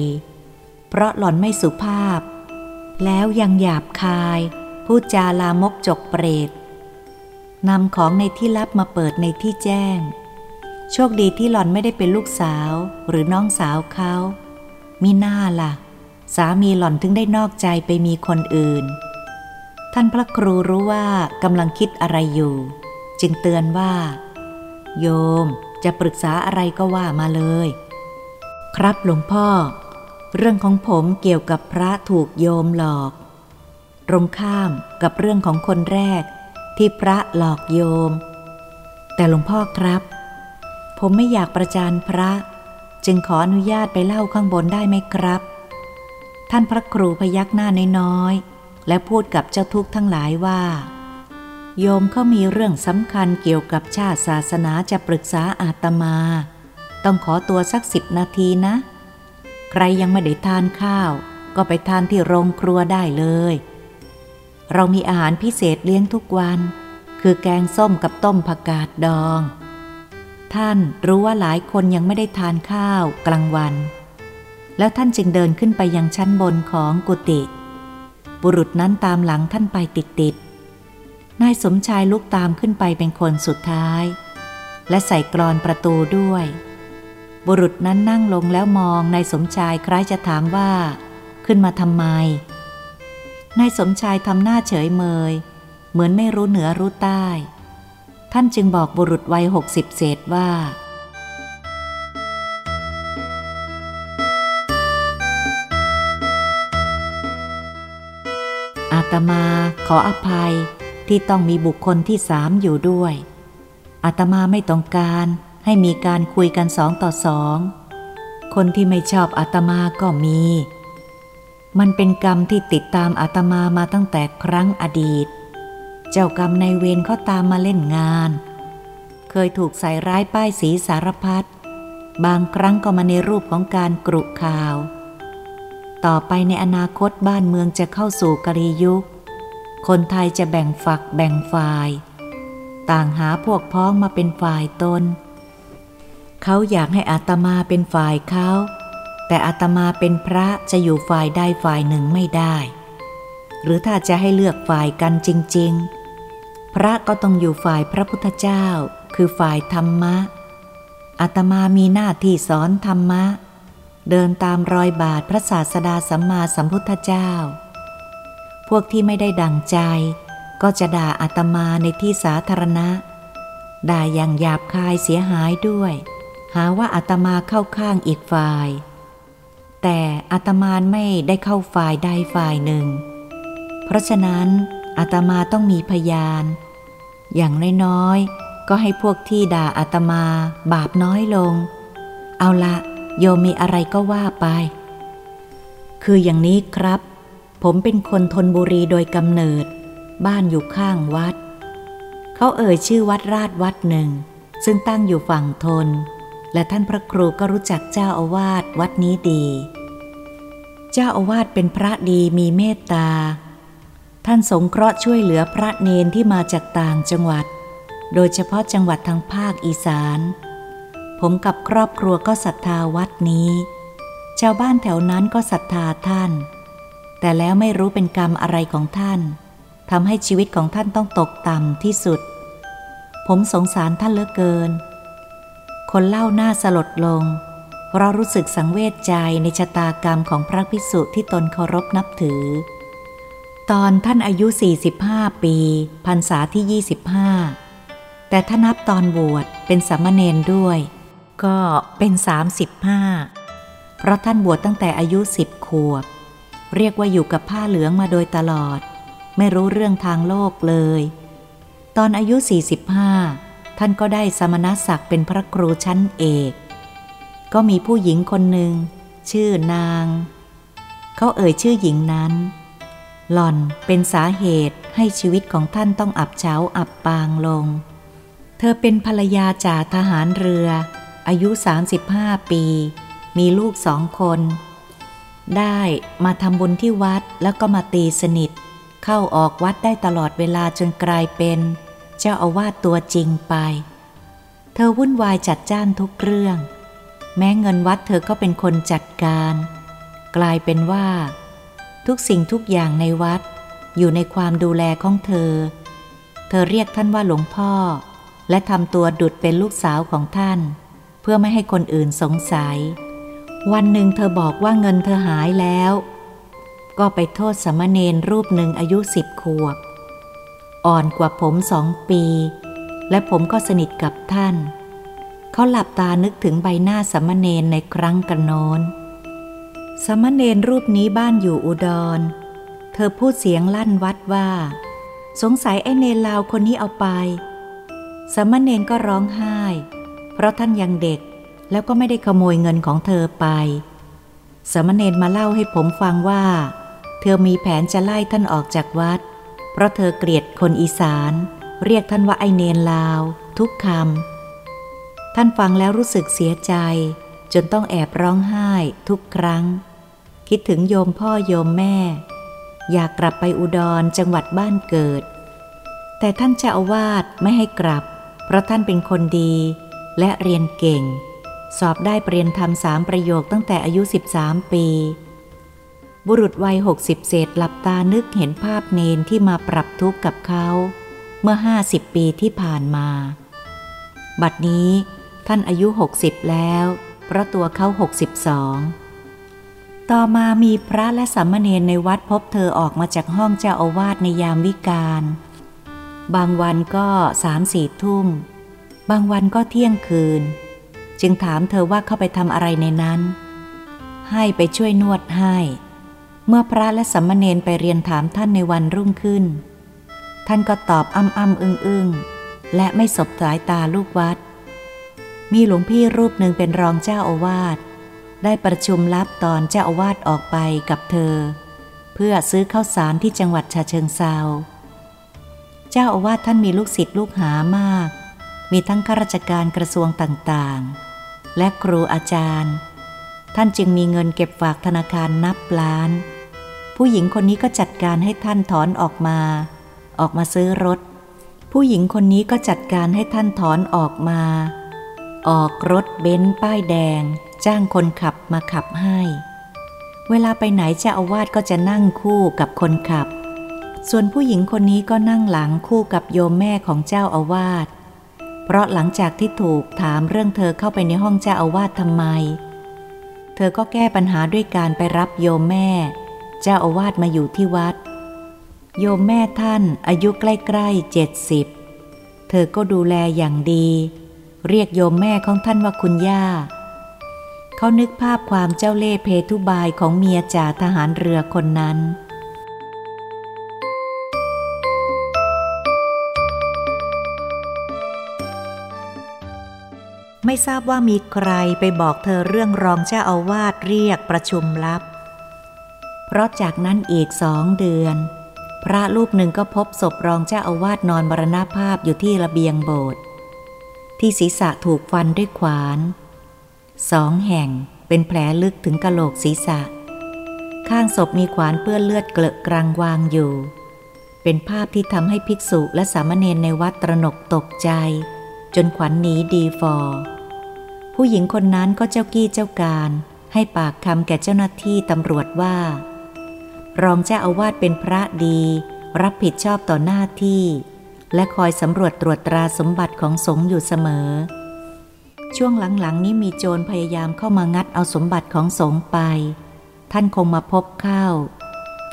เพราะหล่อนไม่สุภาพ แล้วยังหยาบคาย พูดจาลามกจกเปรต นำของในที่ลับมาเปิดในที่แจ้ง โชคดีที่หล่อนไม่ได้เป็นลูกสาวหรือน้องสาวเขามีหน้าละ่ะ สามีหล่อนถึงได้นอกใจไปมีคนอื่น ท่านพระครูรู้ว่ากำลังคิดอะไรอยู่ จึงเตือนว่า โยมจะปรึกษาอะไรก็ว่ามาเลย ครับหลวงพ่อ เรื่องของผมเกี่ยวกับพระถูกโยมหลอกตรงข้ามกับเรื่องของคนแรก ที่พระหลอกโยม แต่หลวงพ่อครับ ผมไม่อยากประจานพระ จึงขออนุญาตไปเล่าข้างบนได้ไหมครับ ท่านพระครูพยักหน้าน้อยๆ และพูดกับเจ้าทุกข์ทั้งหลายว่า โยมเขามีเรื่องสำคัญเกี่ยวกับชาติศาสนาจะปรึกษาอาตมา ต้องขอตัวสักสิบนาทีนะ ใครยังไม่ได้ทานข้าว ก็ไปทานที่โรงครัวได้เลย เรามีอาหารพิเศษเลี้ยงทุกวัน คือแกงส้มกับต้มผักกาดดอง ท่านรู้ว่าหลายคนยังไม่ได้ทานข้าวกลางวัน แล้วท่านจึงเดินขึ้นไปยังชั้นบนของกุฏิบุรุษนั้นตามหลังท่านไปติดๆนายสมชายลุกตามขึ้นไปเป็นคนสุดท้าย และใส่กรอนประตูด้วย บุรุษนั้นนั่งลงแล้วมองนายสมชายคล้ายจะถามว่า ขึ้นมาทำไม นายสมชายทำหน้าเฉยเมย เหมือนไม่รู้เหนือรู้ใต้ ท่านจึงบอกบุรุษวัยหกสิบเศษว่า อาตมาขออภัยที่ต้องมีบุคคลที่สามอยู่ด้วย อาตมาไม่ต้องการให้มีการคุยกันสองต่อสอง คนที่ไม่ชอบอาตมาก็มี มันเป็นกรรมที่ติดตามอาตมามาตั้งแต่ครั้งอดีต เจ้ากรรมในเวรเขาตามมาเล่นงาน เคยถูกใส่ร้ายป้ายสีสารพัด บางครั้งก็มาในรูปของการกรุข่าว ต่อไปในอนาคตบ้านเมืองจะเข้าสู่กรียุค คนไทยจะแบ่งฝักแบ่งฝ่าย ต่างหาพวกพ้องมาเป็นฝ่ายตน เขาอยากให้อาตมาเป็นฝ่ายเขา แต่อาตมาเป็นพระจะอยู่ฝ่ายใดฝ่ายหนึ่งไม่ได้ หรือถ้าจะให้เลือกฝ่ายกันจริง ๆ พระก็ต้องอยู่ฝ่ายพระพุทธเจ้า คือฝ่ายธรรมะอาตมามีหน้าที่สอนธรรมะ เดินตามรอยบาทพระศาสดาสัมมาสัมพุทธเจ้า พวกที่ไม่ได้ดังใจ ก็จะด่าอาตมาในที่สาธารณะ ด่าอย่างหยาบคายเสียหายด้วย หาว่าอาตมาเข้าข้างอีกฝ่าย แต่อาตมาไม่ได้เข้าฝ่ายใดฝ่ายหนึ่ง เพราะฉะนั้นอาตมาต้องมีพยาน อย่างน้อยๆก็ให้พวกที่ด่าอาตมาบาปน้อยลง เอาละโยมมีอะไรก็ว่าไป คืออย่างนี้ครับ ผมเป็นคนทนบุรีโดยกำเนิด บ้านอยู่ข้างวัด เขาเอ่ยชื่อวัดราชวัดหนึ่ง ซึ่งตั้งอยู่ฝั่งทน และท่านพระครูก็รู้จักเจ้าอาวาสวัดนี้ดี เจ้าอาวาสเป็นพระดีมีเมตตา ท่านสงเคราะห์ช่วยเหลือพระเนนที่มาจากต่างจังหวัด โดยเฉพาะจังหวัดทางภาคอีสาน ผมกับครอบครัวก็ศรัทธาวัดนี้ ชาวบ้านแถวนั้นก็ศรัทธาท่าน แต่แล้วไม่รู้เป็นกรรมอะไรของท่านทำให้ชีวิตของท่านต้องตกต่ำที่สุด ผมสงสารท่านเหลือเกิน คนเล่าหน้าสลดลง เพราะรู้สึกสังเวชใจในชะตากรรมของพระภิกษุที่ตนเคารพนับถือ ตอนท่านอายุ 45 ปีพรรษาที่ 25 แต่ถ้านับตอนบวชเป็นสามเณรด้วย ก็เป็น 35 เพราะท่านบวชตั้งแต่อายุ 10 ขวบ เรียกว่าอยู่กับผ้าเหลืองมาโดยตลอด ไม่รู้เรื่องทางโลกเลย ตอนอายุ 45 ท่านก็ได้สมณศักดิ์เป็นพระครูชั้นเอก ก็มีผู้หญิงคนหนึ่ง ชื่อนาง เขาเอ่ยชื่อหญิงนั้น หล่อนเป็นสาเหตุให้ชีวิตของท่านต้องอับเฉาอับปางลง เธอเป็นภรรยาจ่าทหารเรือ อายุ 35 ปี มีลูกสองคน ได้มาทำบุญที่วัดแล้วก็มาตีสนิท เข้าออกวัดได้ตลอดเวลาจนกลายเป็น เจ้าอาวาสตัวจริงไป เธอวุ่นวายจัดจ้านทุกเรื่อง แม้เงินวัดเธอก็เป็นคนจัดการ กลายเป็นว่า ทุกสิ่งทุกอย่างในวัด อยู่ในความดูแลของเธอ เธอเรียกท่านว่าหลวงพ่อ และทำตัวดุดเป็นลูกสาวของท่าน เพื่อไม่ให้คนอื่นสงสัย วันหนึ่งเธอบอกว่าเงินเธอหายแล้ว ก็ไปโทษสามเณรรูปหนึ่งอายุสิบขวบ อ่อนกว่าผมสองปี และผมก็สนิทกับท่าน เขาหลับตานึกถึงใบหน้าสามเณรในครั้งกันโน้นสามเณรรูปนี้บ้านอยู่อุดร เธอพูดเสียงลั่นวัดว่า สงสัยไอ้เนรลาวคนนี้เอาไป สมณเณรก็ร้องไห้ เพราะท่านยังเด็กแล้วก็ไม่ได้ขโมยเงินของเธอไป สมณเณรมาเล่าให้ผมฟังว่า เธอมีแผนจะไล่ท่านออกจากวัดเพราะเธอเกลียดคนอีสาน เรียกท่านว่าไอเนนลาว ทุกคำท่านฟังแล้วรู้สึกเสียใจ จนต้องแอบร้องไห้ทุกครั้ง คิดถึงโยมพ่อโยมแม่ อยากกลับไปอุดรจังหวัดบ้านเกิด แต่ท่านเจ้าอาวาสไม่ให้กลับ เพราะท่านเป็นคนดี และเรียนเก่ง สอบได้เปรียนทำสามประโยคตั้งแต่อายุ 13 ปี บุรุษวัยหกสิบเศษหลับตานึกเห็นภาพเนนที่มาปรับทุกข์กับเขา เมื่อห้าสิบปีที่ผ่านมา บัดนี้ท่านอายุหกสิบแล้ว เพราะตัวเขาหกสิบสองต่อมามีพระและสามเณรในวัดพบเธอออกมาจากห้องเจ้าอาวาสในยามวิกาลบางวันก็สามสี่ทุ่ม บางวันก็เที่ยงคืน จึงถามเธอว่าเข้าไปทำอะไรในนั้น ให้ไปช่วยนวดให้ เมื่อพระและสัมมเนนไปเรียนถามท่านในวันรุ่งขึ้น ท่านก็ตอบอ้ำอ้ำอึ้งอึ้งและไม่สบสายตาลูกวัด มีหลวงพี่รูปหนึ่งเป็นรองเจ้าอาวาส ได้ประชุมลับตอนเจ้าอาวาสออกไปกับเธอ เพื่อซื้อข้าวสารที่จังหวัดชาเชิงเซาเจ้าอาวาสท่านมีลูกศิษย์ลูกหามาก มีทั้งข้าราชการกระทรวงต่างๆ และครูอาจารย์ ท่านจึงมีเงินเก็บฝากธนาคารนับล้าน ผู้หญิงคนนี้ก็จัดการให้ท่านถอนออกมา ออกมาซื้อรถ ผู้หญิงคนนี้ก็จัดการให้ท่านถอนออกมา ออกรถเบนซ์ป้ายแดง จ้างคนขับมาขับให้ เวลาไปไหนเจ้าอาวาสก็จะนั่งคู่กับคนขับ ส่วนผู้หญิงคนนี้ก็นั่งหลังคู่กับโยมแม่ของเจ้าอาวาส เพราะหลังจากที่ถูกถามเรื่องเธอเข้าไปในห้องเจ้าอาวาสทำไม เธอก็แก้ปัญหาด้วยการไปรับโยมแม่ จ้าอาวาสมาอยู่ที่วัด โยมแม่ท่านอายุใกล้ๆเจ็ดสิบเธอก็ดูแลอย่างดี เรียกโยมแม่ของท่านว่าคุณย่า เขานึกภาพความเจ้าเล่ห์เพทุบายของเมียจ่าทหารเรือคนนั้น ไม่ทราบว่ามีใครไปบอกเธอเรื่องรองเจ้าอาวาสเรียกประชุมลับ เพราะจากนั้นอีกสองเดือน พระรูปหนึ่งก็พบศพรองเจ้าอาวาสนอนมรณภาพอยู่ที่ระเบียงโบสถ์ที่ศีรษะถูกฟันด้วยขวานสองแห่งเป็นแผลลึกถึงกะโหลกศีรษะ ข้างศพมีขวานเปื้อนเลือดเกลอะกลางวางอยู่ เป็นภาพที่ทำให้ภิกษุและสามเณรในวัดตระหนกตกใจ จนขวัญหนีดีฟอร์ผู้หญิงคนนั้นก็เจ้ากี้เจ้าการ ให้ปากคำแก่เจ้าหน้าที่ตำรวจว่า รองเจ้าอาวาสเป็นพระดี รับผิดชอบต่อหน้าที่ และคอยสำรวจตรวจตราสมบัติของสงฆ์อยู่เสมอ ช่วงหลังๆ นี้มีโจรพยายามเข้ามางัดเอาสมบัติของสงฆ์ไป ท่านคงมาพบเข้า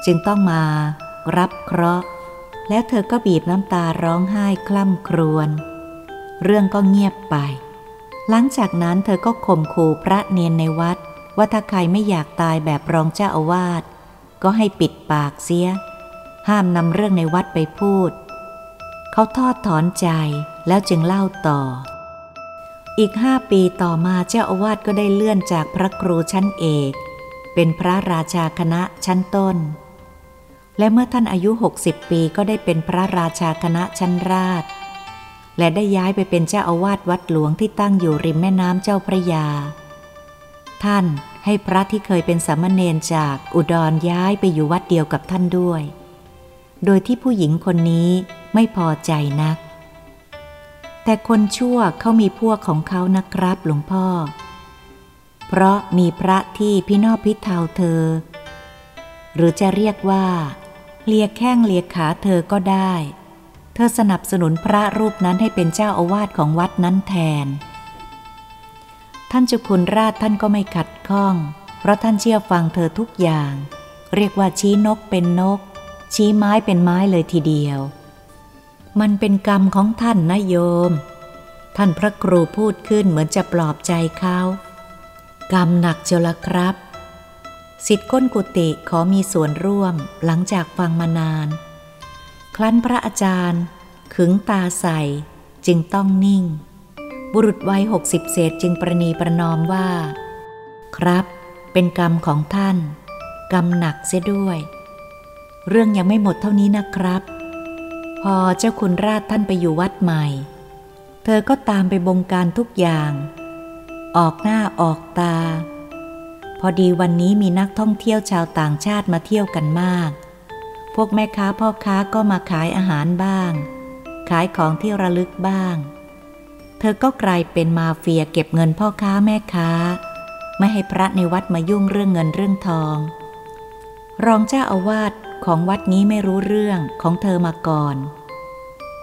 จึงต้องมารับเคราะห์ แล้วเธอก็บีบน้ำตาร้องไห้คล่ำครวญเรื่องก็เงียบไป หลังจากนั้นเธอก็ข่มขู่พระเนนในวัดว่าถ้าใครไม่อยากตายแบบรองเจ้าอาวาส ก็ให้ปิดปากเสีย ห้ามนำเรื่องในวัดไปพูด เขาทอดถอนใจแล้วจึงเล่าต่อ อีกห้าปีต่อมาเจ้าอาวาสก็ได้เลื่อนจากพระครูชั้นเอก เป็นพระราชาคณะชั้นต้น และเมื่อท่านอายุหกสิบปีก็ได้เป็นพระราชาคณะชั้นราช และได้ย้ายไปเป็นเจ้าอาวาสวัดหลวงที่ตั้งอยู่ริมแม่น้ำเจ้าพระยา ท่าน ให้พระที่เคยเป็นสามเณรจากอุดรย้ายไปอยู่วัดเดียวกับท่านด้วย โดยที่ผู้หญิงคนนี้ไม่พอใจนัก แต่คนชั่วเขามีพวกของเขานะครับหลวงพ่อ เพราะมีพระที่พี่นอพิเทาเธอ หรือจะเรียกว่าเลียแข้งเลียขาเธอก็ได้ เธอสนับสนุนพระรูปนั้นให้เป็นเจ้าอาวาสของวัดนั้นแทน ท่านจุคุณราชท่านก็ไม่ขัดข้อง เพราะท่านเชื่อฟังเธอทุกอย่าง เรียกว่าชี้นกเป็นนก ชี้ไม้เป็นไม้เลยทีเดียว มันเป็นกรรมของท่านนะโยม ท่านพระครูพูดขึ้นเหมือนจะปลอบใจเขา กรรมหนักเจละครับสิทธิ์ก้นกุติขอมีส่วนร่วมหลังจากฟังมานานคลั้นพระอาจารย์ ขึงตาใส่จึงต้องนิ่ง บุรุษวัยหกสิบเศษจึงประนีประนอมว่า ครับ เป็นกรรมของท่าน กรรมหนักเสียด้วย เรื่องยังไม่หมดเท่านี้นะครับ พอเจ้าคุณราชท่านไปอยู่วัดใหม่ เธอก็ตามไปบงการทุกอย่าง ออกหน้าออกตา พอดีวันนี้มีนักท่องเที่ยวชาวต่างชาติมาเที่ยวกันมาก พวกแม่ค้าพ่อค้าก็มาขายอาหารบ้าง ขายของที่ระลึกบ้าง เธอก็กลายเป็นมาเฟียเก็บเงินพ่อค้าแม่ค้า ไม่ให้พระในวัดมายุ่งเรื่องเงินเรื่องทอง รองเจ้าอาวาสของวัดนี้ไม่รู้เรื่องของเธอมาก่อน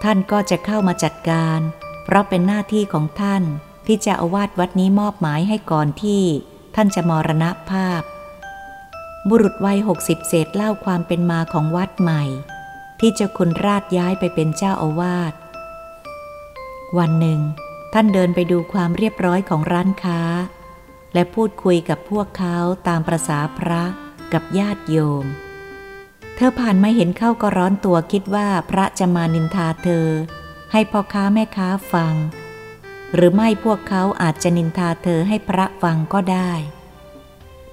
ท่านก็จะเข้ามาจัดการ เพราะเป็นหน้าที่ของท่านที่จะอาวาสวัดนี้มอบหมายให้ก่อนที่ ท่านจะมรณภาพ บุรุษวัยหกสิบเศษเล่าความเป็นมาของวัดใหม่ ที่เจ้าคุณราชย้ายไปเป็นเจ้าอาวาสวันหนึ่ง ท่านเดินไปดูความเรียบร้อยของร้านค้า และพูดคุยกับพวกเขาตามประษาพระกับญาติโยม เธอผ่านมาเห็นเข้าก็ร้อนตัวคิดว่าพระจะมานินทาเธอ ให้พ่อค้าแม่ค้าฟัง หรือไม่พวกเขาอาจจะนินทาเธอให้พระฟังก็ได้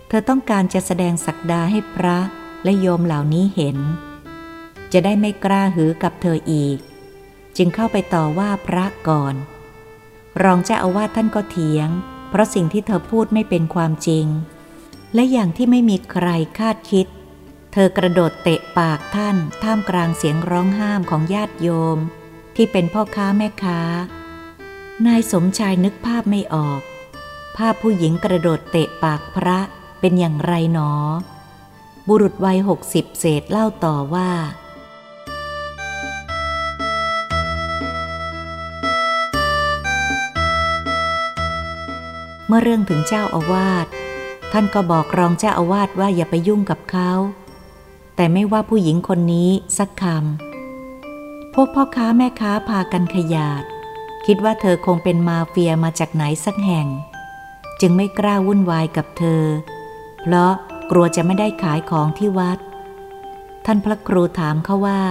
เธอต้องการจะแสดงศักดาให้พระและโยมเหล่านี้เห็น จะได้ไม่กล้าหือกับเธออีก จึงเข้าไปต่อว่าพระก่อน รองเจ้าอาวาสท่านก็เถียง เพราะสิ่งที่เธอพูดไม่เป็นความจริง และอย่างที่ไม่มีใครคาดคิด เธอกระโดดเตะปากท่าน ท่ามกลางเสียงร้องห้ามของญาติโยม ที่เป็นพ่อค้าแม่ค้า นายสมชายนึกภาพไม่ออก ภาพผู้หญิงกระโดดเตะปากพระเป็นอย่างไรหนอ บุรุษวัยหกสิบเศษเล่าต่อว่า เมื่อเรื่องถึงเจ้าอาวาสท่านก็บอกรองเจ้าอาวาสว่าอย่าไปยุ่งกับเขา แต่ไม่ว่าผู้หญิงคนนี้สักคำพวกพ่อค้าแม่ค้าพากันขยาด คิดว่าเธอคงเป็นมาเฟียมาจากไหนสักแห่ง จึงไม่กล้าวุ่นวายกับเธอ เพราะกลัวจะไม่ได้ขายของที่วัด ท่านพระครูถามเขาว่า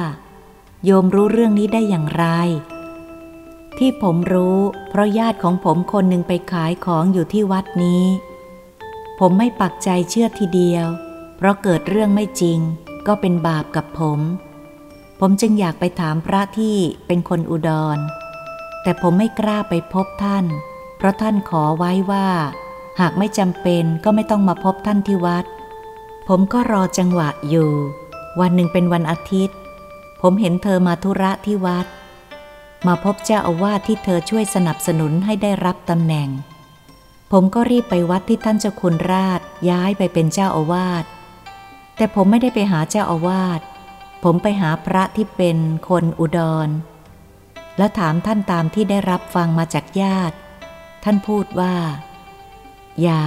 โยมรู้เรื่องนี้ได้อย่างไร ที่ผมรู้ เพราะญาติของผมคนหนึ่งไปขายของอยู่ที่วัดนี้ ผมไม่ปักใจเชื่อทีเดียว เพราะเกิดเรื่องไม่จริง ก็เป็นบาปกับผม ผมจึงอยากไปถามพระที่เป็นคนอุดร แต่ผมไม่กล้าไปพบท่าน เพราะท่านขอไว้ว่า หากไม่จำเป็นก็ไม่ต้องมาพบท่านที่วัด ผมก็รอจังหวะอยู่ วันหนึ่งเป็นวันอาทิตย์ ผมเห็นเธอมาธุระที่วัด มาพบเจ้าอาวาสที่เธอช่วยสนับสนุนให้ได้รับตำแหน่ง ผมก็รีบไปวัดที่ท่านเจ้าคุณราชย้ายไปเป็นเจ้าอาวาส แต่ผมไม่ได้ไปหาเจ้าอาวาส ผมไปหาพระที่เป็นคนอุดร และถามท่านตามที่ได้รับฟังมาจากญาติ ท่านพูดว่า อย่า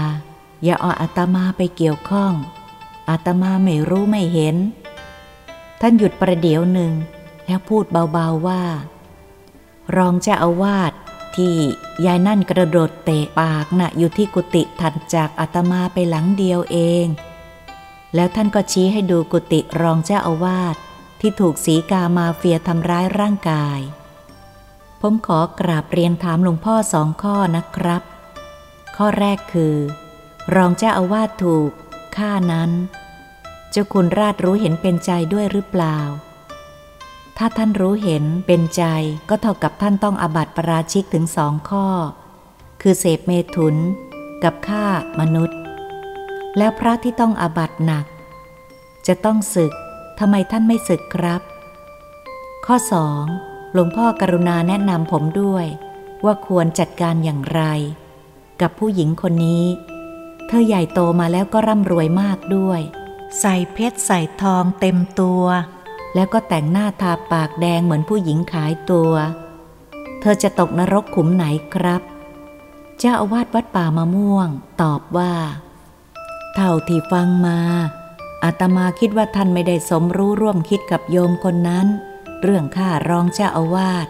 อย่าเอาอาตมาไปเกี่ยวข้อง อาตมาไม่รู้ไม่เห็น ท่านหยุดประเดี๋ยวหนึ่ง แล้วพูดเบาๆว่า รองเจ้าอาวาสที่ยายนั่นกระโดดเตะปากนะ่ะอยู่ที่กุฏิถัดจากอาตมาไปหลังเดียวเอง แล้วท่านก็ชี้ให้ดูกุฏิรองเจ้าอาวาสที่ถูกสีกามาเฟียทำร้ายร่างกาย ผมขอกราบเรียนถามหลวงพ่อสองข้อนะครับ ข้อแรกคือ รองเจ้าอาวาสถูกฆ่านั้น เจ้าคุณราชรู้เห็นเป็นใจด้วยหรือเปล่า ถ้าท่านรู้เห็นเป็นใจก็เท่ากับท่านต้องอาบัติปราชิกถึงสองข้อ คือเสพเมถุน กับฆ่ามนุษย์ แล้วพระที่ต้องอาบัติหนัก จะต้องศึกทำไมท่านไม่ศึกครับ ข้อสองหลวงพ่อกรุณาแนะนำผมด้วย ว่าควรจัดการอย่างไร กับผู้หญิงคนนี้ เธอใหญ่โตมาแล้วก็ร่ำรวยมากด้วย ใส่เพชรใส่ทองเต็มตัว แล้วก็แต่งหน้าทาปากแดงเหมือนผู้หญิงขายตัว เธอจะตกนรกขุมไหนครับ เจ้าอาวาสวัดป่ามะม่วง ตอบว่า เท่าที่ฟังมาอาตมาคิดว่าท่านไม่ได้สมรู้ร่วมคิดกับโยมคนนั้น เรื่องข้ารองเจ้าอาวาส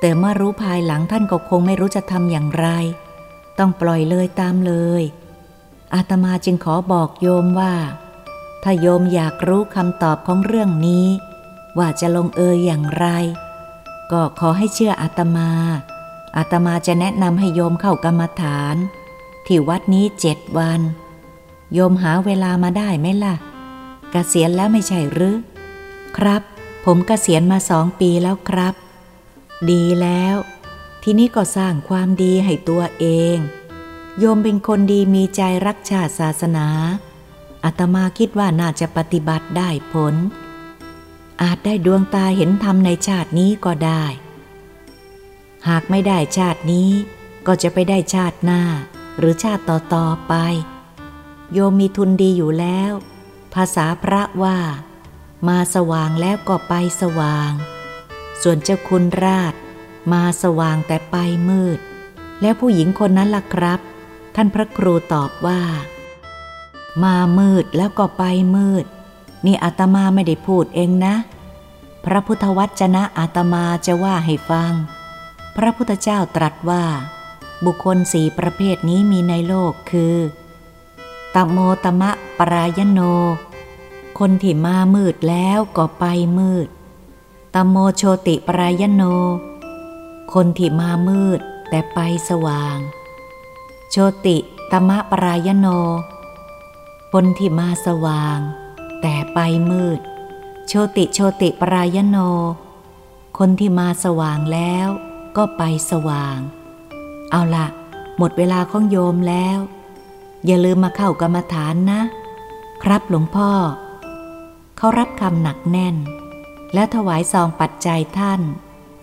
แต่เมื่อรู้ภายหลังท่านก็คงไม่รู้จะทำอย่างไร ต้องปล่อยเลยตามเลย อาตมาจึงขอบอกโยมว่า ถ้าโยมอยากรู้คำตอบของเรื่องนี้ ว่าจะลงเอยอย่างไร ก็ขอให้เชื่ออาตมาอาตมาจะแนะนำให้โยมเข้ากรรมฐาน ที่วัดนี้เจ็ดวัน โยมหาเวลามาได้ไหมล่ะกะเกษียณแล้วไม่ใช่หรือ ครับ ผมกเกษียณมาสองปีแล้วครับ ดีแล้ว ทีนี้ก็สร้างความดีให้ตัวเอง โยมเป็นคนดีมีใจรักชาติศาสนา อาตมาคิดว่าน่าจะปฏิบัติได้ผล อาจได้ดวงตาเห็นธรรมในชาตินี้ก็ได้ หากไม่ได้ชาตินี้ ก็จะไปได้ชาติหน้า หรือชาติต่อๆไป โยมมีทุนดีอยู่แล้ว ภาษาพระว่า มาสว่างแล้วก็ไปสว่าง ส่วนเจ้าคุณราช มาสว่างแต่ไปมืด แล้วผู้หญิงคนนั้นล่ะครับ ท่านพระครูตอบว่า มามืดแล้วก็ไปมืด นี่อาตมาไม่ได้พูดเองนะ พระพุทธวจนะอาตมาจะว่าให้ฟัง พระพุทธเจ้าตรัสว่า บุคคลสี่ประเภทนี้มีในโลกคือตโมตมะปรายโน คนที่มามืดแล้วก็ไปมืดตโมโชติปรายโน คนที่มามืดแต่ไปสว่าง โชติตมะปรายโน คนที่มาสว่าง แต่ไปมืด โชติโชติปรายโน คนที่มาสว่างแล้วก็ไปสว่าง เอาละหมดเวลาของโยมแล้ว อย่าลืมมาเข้ากรรมฐานนะ ครับหลวงพ่อ เขารับคำหนักแน่น และถวายซองปัจจัยท่าน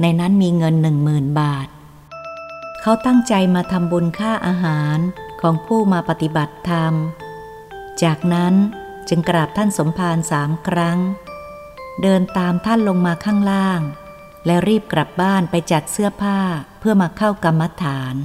ในนั้นมีเงินหนึ่งหมื่นบาท เขาตั้งใจมาทำบุญค่าอาหารของผู้มาปฏิบัติธรรม จากนั้นจึงกราบท่านสมภารสามครั้ง เดินตามท่านลงมาข้างล่าง และรีบกลับบ้านไปจัดเสื้อผ้าเพื่อมาเข้ากรรมฐาน